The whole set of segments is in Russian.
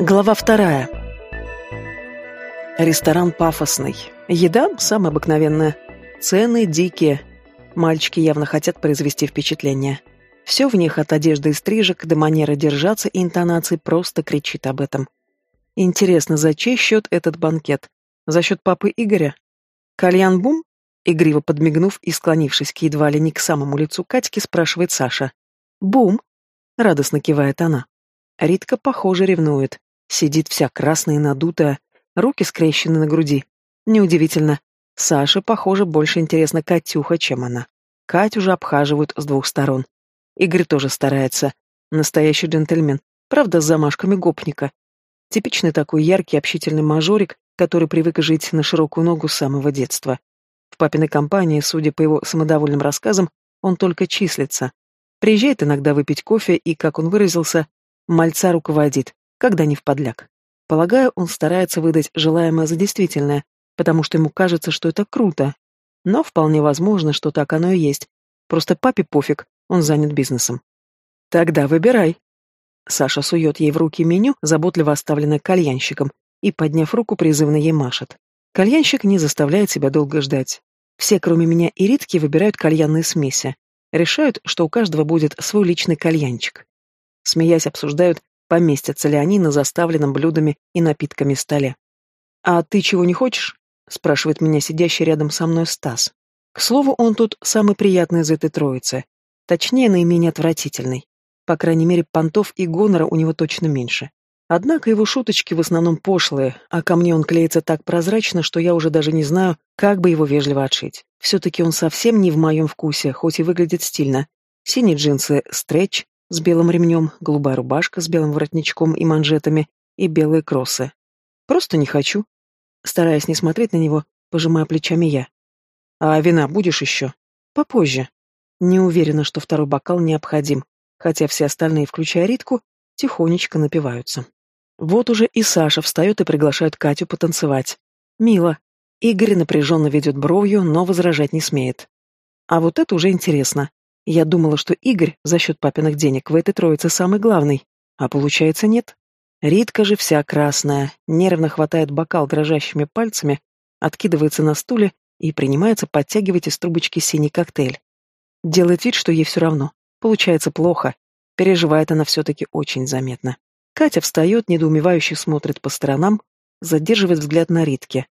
Глава вторая. Ресторан пафосный. Еда самая обыкновенная. Цены дикие. Мальчики явно хотят произвести впечатление. Все в них от одежды и стрижек до манеры держаться и интонации просто кричит об этом. Интересно, за чей счет этот банкет? За счет папы Игоря? Кальян Бум? Игриво подмигнув и склонившись к едва ли не к самому лицу Катьки, спрашивает Саша. «Бум!» — радостно кивает она. Ритка, похоже, ревнует. Сидит вся красная и надутая, руки скрещены на груди. Неудивительно. Саше, похоже, больше интересна Катюха, чем она. Кать уже обхаживают с двух сторон. Игорь тоже старается. Настоящий джентльмен. Правда, с замашками гопника. Типичный такой яркий, общительный мажорик, который привык жить на широкую ногу с самого детства. В папиной компании, судя по его самодовольным рассказам, он только числится. Приезжает иногда выпить кофе и, как он выразился, мальца руководит когда не в подляк. Полагаю, он старается выдать желаемое за действительное, потому что ему кажется, что это круто. Но вполне возможно, что так оно и есть. Просто папе пофиг, он занят бизнесом. Тогда выбирай. Саша сует ей в руки меню, заботливо оставленное кальянщиком, и, подняв руку, призывно ей машет. Кальянщик не заставляет себя долго ждать. Все, кроме меня и Ритки, выбирают кальянные смеси. Решают, что у каждого будет свой личный кальянчик. Смеясь, обсуждают, поместятся ли они на заставленном блюдами и напитками столе. «А ты чего не хочешь?» — спрашивает меня сидящий рядом со мной Стас. К слову, он тут самый приятный из этой троицы. Точнее, наименее отвратительный. По крайней мере, понтов и гонора у него точно меньше. Однако его шуточки в основном пошлые, а ко мне он клеится так прозрачно, что я уже даже не знаю, как бы его вежливо отшить. Все-таки он совсем не в моем вкусе, хоть и выглядит стильно. Синие джинсы стретч, с белым ремнем, голубая рубашка с белым воротничком и манжетами и белые кроссы. Просто не хочу. Стараясь не смотреть на него, пожимая плечами я. А вина будешь еще? Попозже. Не уверена, что второй бокал необходим, хотя все остальные, включая Ритку, тихонечко напиваются. Вот уже и Саша встает и приглашает Катю потанцевать. Мило. Игорь напряженно ведет бровью, но возражать не смеет. А вот это уже интересно. Я думала, что Игорь за счет папиных денег в этой троице самый главный, а получается нет. Ритка же вся красная, нервно хватает бокал дрожащими пальцами, откидывается на стуле и принимается подтягивать из трубочки синий коктейль. Делает вид, что ей все равно. Получается плохо. Переживает она все-таки очень заметно. Катя встает, недоумевающе смотрит по сторонам, задерживает взгляд на Ритке.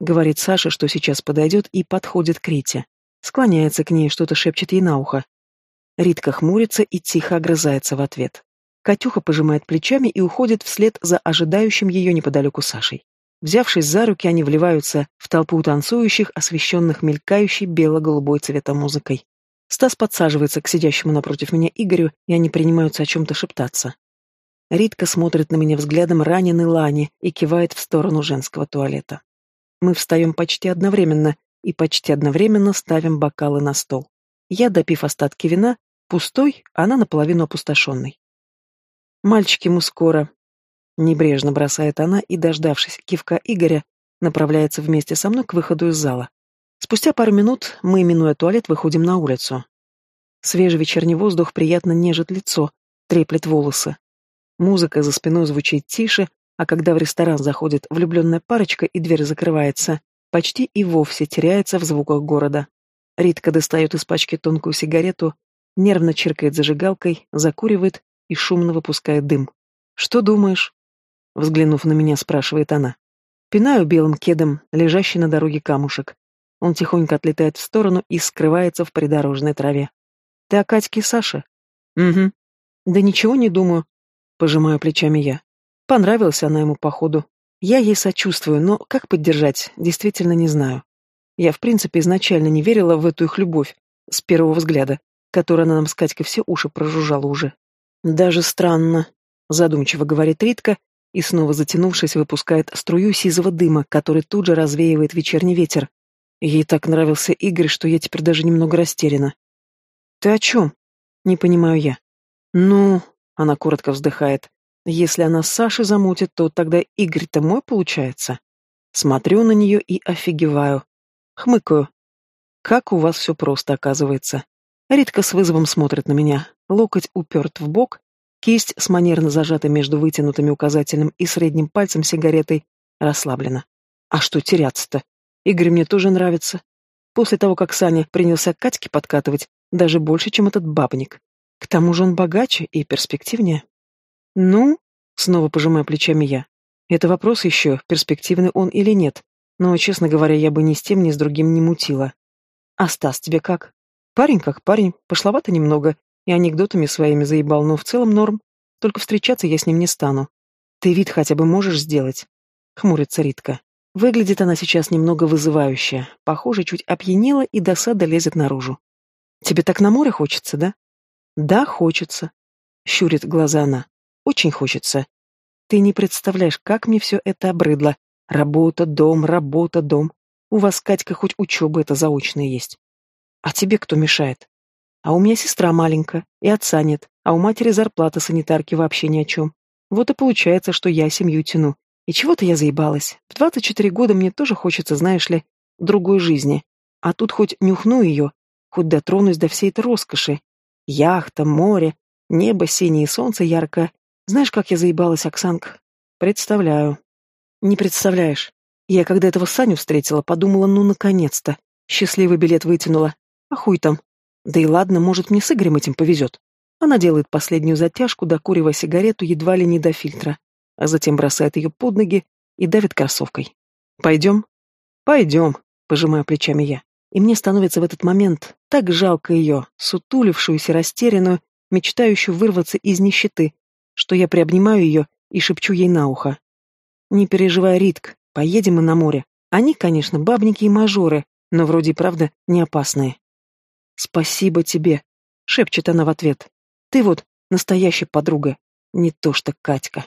Говорит Саше, что сейчас подойдет и подходит к Рите. Склоняется к ней, что-то шепчет ей на ухо. Ритка хмурится и тихо огрызается в ответ. Катюха пожимает плечами и уходит вслед за ожидающим ее неподалеку Сашей. Взявшись за руки, они вливаются в толпу танцующих, освещенных мелькающей бело-голубой цвета музыкой. Стас подсаживается к сидящему напротив меня Игорю, и они принимаются о чем-то шептаться. Ритка смотрит на меня взглядом раненой Лани и кивает в сторону женского туалета. Мы встаем почти одновременно и почти одновременно ставим бокалы на стол. Я, допив остатки вина, пустой, она наполовину опустошенной. «Мальчики, мы скоро», — небрежно бросает она и, дождавшись кивка Игоря, направляется вместе со мной к выходу из зала. Спустя пару минут мы, минуя туалет, выходим на улицу. Свежий вечерний воздух приятно нежит лицо, треплет волосы. Музыка за спиной звучит тише, а когда в ресторан заходит влюбленная парочка и дверь закрывается, почти и вовсе теряется в звуках города. Ритка достает из пачки тонкую сигарету, нервно чиркает зажигалкой, закуривает и шумно выпускает дым. «Что думаешь?» Взглянув на меня, спрашивает она. Пинаю белым кедом, лежащий на дороге камушек. Он тихонько отлетает в сторону и скрывается в придорожной траве. «Ты о Катьке и Саше?» «Угу». «Да ничего не думаю», — пожимаю плечами я. Понравилась она ему, походу. Я ей сочувствую, но как поддержать, действительно не знаю. Я, в принципе, изначально не верила в эту их любовь, с первого взгляда, которой она нам с Катькой все уши прожужжала уже. «Даже странно», — задумчиво говорит Ритка, и снова затянувшись, выпускает струю сизого дыма, который тут же развеивает вечерний ветер. Ей так нравился Игорь, что я теперь даже немного растеряна. «Ты о чем?» — не понимаю я. «Ну...» — она коротко вздыхает. «Если она с Сашей замутит, то тогда Игорь-то мой получается». Смотрю на нее и офигеваю. Хмыкаю. Как у вас все просто, оказывается. Ритка с вызовом смотрит на меня. Локоть уперт в бок, Кисть с манерно зажатой между вытянутыми указательным и средним пальцем сигаретой расслаблена. А что теряться-то? Игорь мне тоже нравится. После того, как Саня принялся Катьке подкатывать, даже больше, чем этот бабник. К тому же он богаче и перспективнее. Ну, снова пожимая плечами я. Это вопрос еще, перспективный он или нет. Но, честно говоря, я бы ни с тем, ни с другим не мутила. А Стас тебе как? Парень как парень, пошловато немного, и анекдотами своими заебал, но в целом норм. Только встречаться я с ним не стану. Ты вид хотя бы можешь сделать? Хмурится Ритка. Выглядит она сейчас немного вызывающе. Похоже, чуть опьянела и досада лезет наружу. Тебе так на море хочется, да? Да, хочется. Щурит глаза она. Очень хочется. Ты не представляешь, как мне все это обрыдло. Работа, дом, работа, дом. У вас, Катька, хоть учеба это заочная есть. А тебе кто мешает? А у меня сестра маленькая, и отца нет, а у матери зарплата санитарки вообще ни о чем. Вот и получается, что я семью тяну. И чего-то я заебалась. В 24 года мне тоже хочется, знаешь ли, другой жизни. А тут хоть нюхну ее, хоть дотронусь до всей этой роскоши. Яхта, море, небо синее, солнце яркое. Знаешь, как я заебалась, Оксанка? Представляю. Не представляешь. Я, когда этого Саню встретила, подумала, ну, наконец-то. Счастливый билет вытянула. А хуй там, да и ладно, может, мне с Игорем этим повезет. Она делает последнюю затяжку, докуривая сигарету едва ли не до фильтра, а затем бросает ее под ноги и давит кроссовкой. «Пойдем?» «Пойдем», — пожимаю плечами я. И мне становится в этот момент так жалко ее, сутулившуюся, растерянную, мечтающую вырваться из нищеты, что я приобнимаю ее и шепчу ей на ухо. «Не переживай, Ритк, поедем мы на море. Они, конечно, бабники и мажоры, но вроде и правда не опасные». «Спасибо тебе», — шепчет она в ответ. «Ты вот настоящая подруга, не то что Катька».